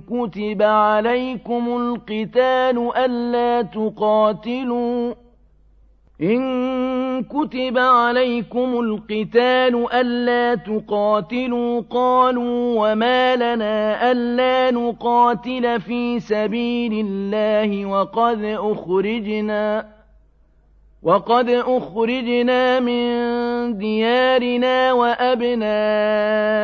كتب عليكم القتال ألا تقاتلوا إن كتب عليكم القتال ألا تقاتلوا قالوا وما لنا ألا نقاتل في سبيل الله وقد أخرجنا وقد أخرجنا من ديارنا وأبنائنا